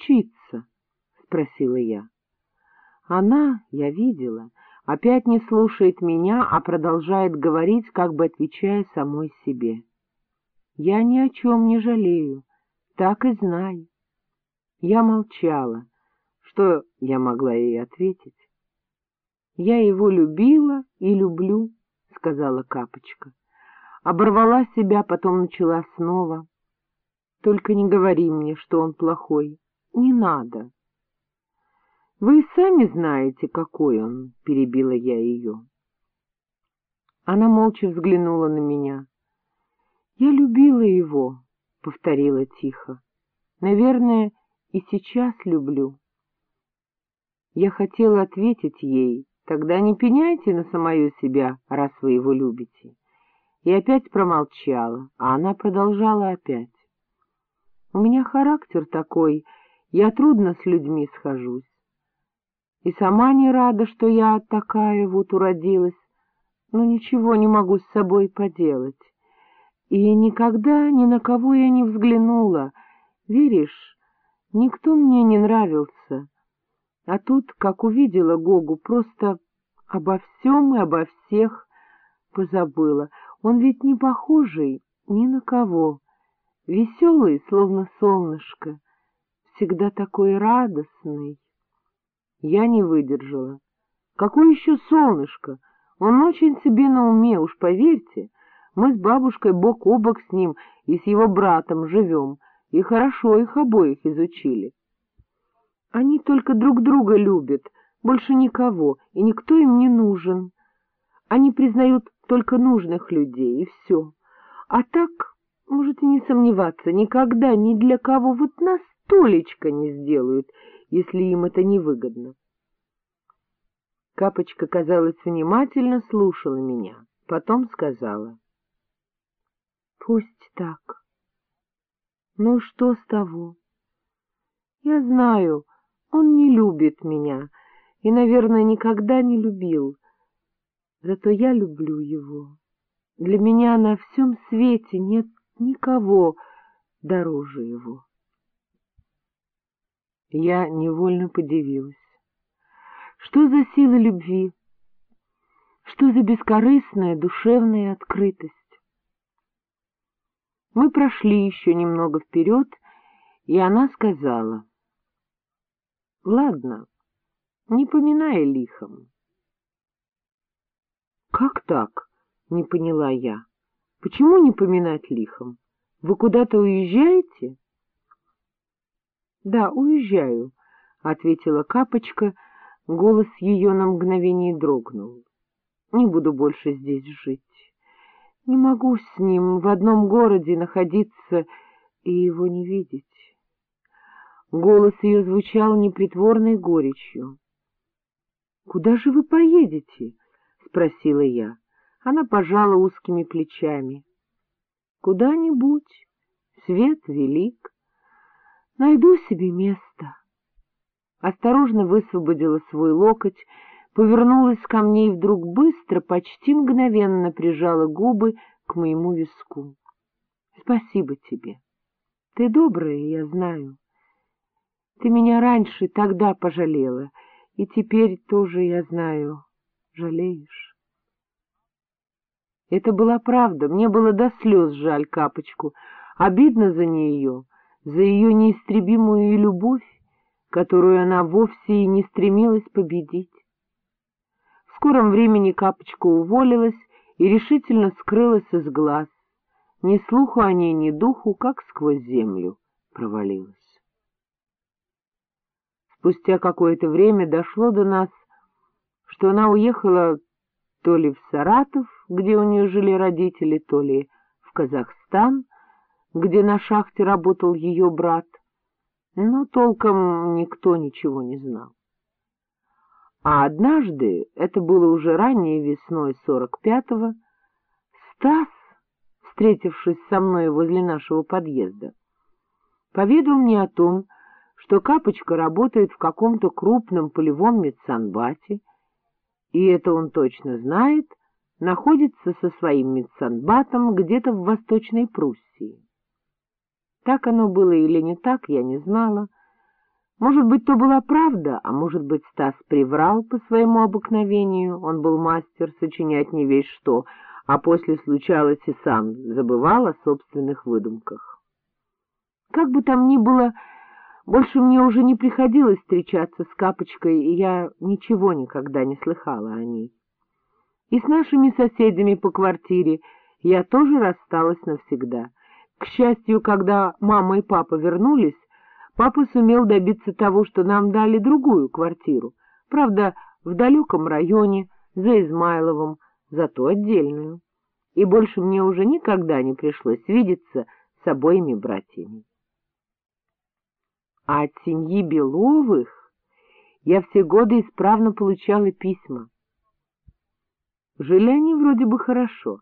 учиться? — спросила я. Она, я видела, опять не слушает меня, а продолжает говорить, как бы отвечая самой себе. Я ни о чем не жалею, так и знай. Я молчала. Что я могла ей ответить? — Я его любила и люблю, — сказала Капочка. Оборвала себя, потом начала снова. — Только не говори мне, что он плохой. Не надо. — Вы сами знаете, какой он, — перебила я ее. Она молча взглянула на меня. — Я любила его, — повторила тихо. — Наверное, и сейчас люблю. Я хотела ответить ей, тогда не пеняйте на самое себя, раз вы его любите. И опять промолчала, а она продолжала опять. У меня характер такой, я трудно с людьми схожусь. И сама не рада, что я такая вот уродилась, но ничего не могу с собой поделать. И никогда ни на кого я не взглянула. Веришь, никто мне не нравился. А тут, как увидела Гогу, просто обо всем и обо всех позабыла. Он ведь не похожий ни на кого, веселый, словно солнышко, всегда такой радостный. Я не выдержала. Какое еще солнышко? Он очень себе на уме, уж поверьте. Мы с бабушкой бок о бок с ним и с его братом живем, и хорошо их обоих изучили. Они только друг друга любят, больше никого, и никто им не нужен. Они признают только нужных людей, и все. А так, можете не сомневаться, никогда ни для кого вот нас столечко не сделают, если им это невыгодно. Капочка, казалось, внимательно слушала меня, потом сказала. — Пусть так. Ну, что с того? Я знаю, он не любит меня и, наверное, никогда не любил. Зато я люблю его. Для меня на всем свете нет никого дороже его. Я невольно подивилась. Что за сила любви? Что за бескорыстная душевная открытость? Мы прошли еще немного вперед, и она сказала. — Ладно, не поминай лихом. — Как так? — не поняла я. — Почему не поминать лихом? Вы куда-то уезжаете? — Да, уезжаю, — ответила Капочка, голос ее на мгновение дрогнул. — Не буду больше здесь жить. Не могу с ним в одном городе находиться и его не видеть. Голос ее звучал непритворной горечью. — Куда же вы поедете? — спросила я. Она пожала узкими плечами. — Куда-нибудь. Свет велик. Найду себе место. Осторожно высвободила свой локоть, повернулась ко мне и вдруг быстро, почти мгновенно прижала губы к моему виску. — Спасибо тебе. Ты добрая, я знаю. Ты меня раньше тогда пожалела, и теперь тоже, я знаю, жалеешь. Это была правда, мне было до слез жаль Капочку, обидно за нее, за ее неистребимую любовь, которую она вовсе и не стремилась победить. В скором времени Капочка уволилась и решительно скрылась из глаз, ни слуху о ней, ни духу, как сквозь землю провалилась. Спустя какое-то время дошло до нас, что она уехала то ли в Саратов, где у нее жили родители, то ли в Казахстан, где на шахте работал ее брат, но толком никто ничего не знал. А однажды, это было уже ранней весной сорок пятого, Стас, встретившись со мной возле нашего подъезда, поведал мне о том, что Капочка работает в каком-то крупном полевом медсанбате, и это он точно знает, находится со своим медсанбатом где-то в Восточной Пруссии. Так оно было или не так, я не знала, Может быть, то была правда, а может быть, Стас приврал по своему обыкновению, он был мастер сочинять не весь что, а после случалось и сам забывал о собственных выдумках. Как бы там ни было, больше мне уже не приходилось встречаться с Капочкой, и я ничего никогда не слыхала о ней. И с нашими соседями по квартире я тоже рассталась навсегда. К счастью, когда мама и папа вернулись, папа сумел добиться того, что нам дали другую квартиру, правда, в далеком районе, за Измайловым, зато отдельную. И больше мне уже никогда не пришлось видеться с обоими братьями. А от семьи Беловых я все годы исправно получала письма. Жили они вроде бы хорошо.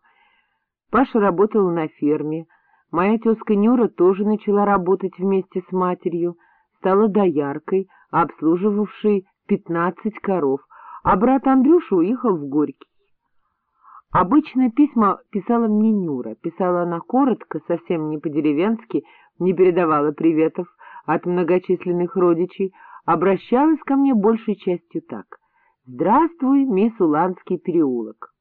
Паша работал на ферме, моя тезка Нюра тоже начала работать вместе с матерью, стала дояркой, обслуживавшей пятнадцать коров, а брат Андрюша уехал в Горький. Обычно письма писала мне Нюра, писала она коротко, совсем не по-деревенски, не передавала приветов от многочисленных родичей, обращалась ко мне большей частью так — Здравствуй, мисс Уланский переулок.